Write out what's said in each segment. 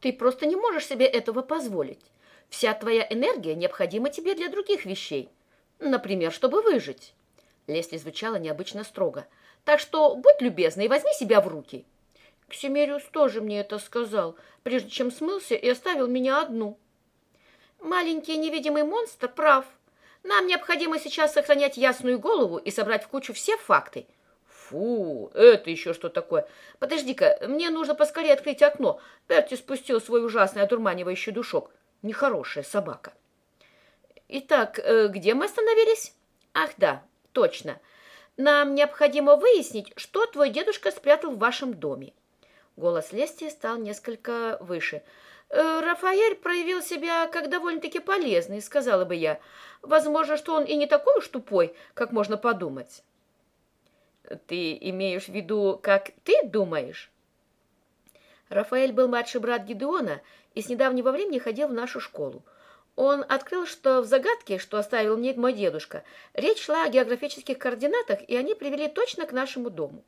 Ты просто не можешь себе этого позволить. Вся твоя энергия необходима тебе для других вещей. Например, чтобы выжить. Лесли звучала необычно строго. Так что будь любезна и возьми себя в руки. Ксимериус тоже мне это сказал, прежде чем смылся и оставил меня одну. Маленький невидимый монстр прав. Нам необходимо сейчас сохранять ясную голову и собрать в кучу все факты. Фу, это еще что такое? Подожди-ка, мне нужно поскорее открыть окно. Перти спустил свой ужасный одурманивающий душок. Нехорошая собака. Итак, э, где мы остановились? Ах, да, точно. Нам необходимо выяснить, что твой дедушка спрятал в вашем доме. Голос Лести стал несколько выше. Э, Рафаэль проявил себя как довольно-таки полезный, сказала бы я. Возможно, что он и не такой уж тупой, как можно подумать. Ты имеешь в виду, как ты думаешь? Рафаэль был младший брат Гидеона и с недавнего времени ходил в нашу школу. Он открыл, что в загадке, что оставил мне мой дедушка, речь шла о географических координатах, и они привели точно к нашему дому.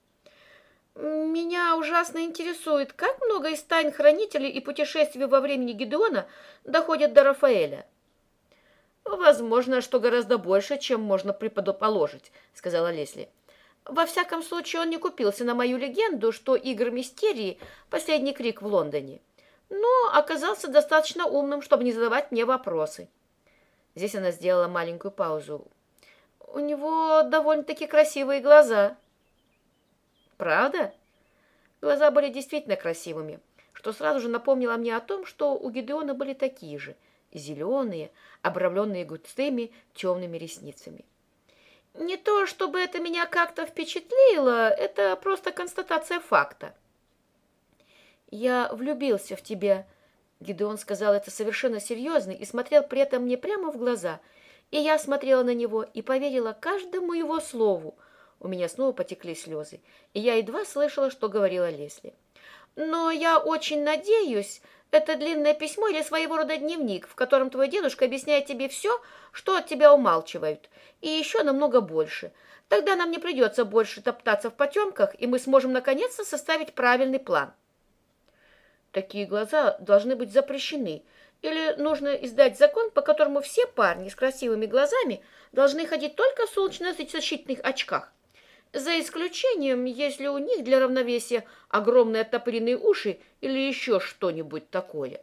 Меня ужасно интересует, как много из тайн хранителей и путешествий во времени Гидеона доходят до Рафаэля. Возможно, что гораздо больше, чем можно предположить, сказала Лесли. Во всяком случае, он не купился на мою легенду, что игры мистерии – последний крик в Лондоне. Но оказался достаточно умным, чтобы не задавать мне вопросы. Здесь она сделала маленькую паузу. У него довольно-таки красивые глаза. Правда? Глаза были действительно красивыми, что сразу же напомнило мне о том, что у Гидеона были такие же – зеленые, обрамленные густыми темными ресницами. Не то, чтобы это меня как-то впечатлило, это просто констатация факта. «Я влюбился в тебя», — Гидеон сказал это совершенно серьезно и смотрел при этом мне прямо в глаза. И я смотрела на него и поверила каждому его слову. У меня снова потекли слезы, и я едва слышала, что говорила Лесли. «Но я очень надеюсь, это длинное письмо или своего рода дневник, в котором твой дедушка объясняет тебе все, что от тебя умалчивают, и еще намного больше. Тогда нам не придется больше топтаться в потемках, и мы сможем наконец-то составить правильный план. Такие глаза должны быть запрещены. Или нужно издать закон, по которому все парни с красивыми глазами должны ходить только в солнечно-защитных очках. За исключением, если у них для равновесия огромные оттопыренные уши или еще что-нибудь такое.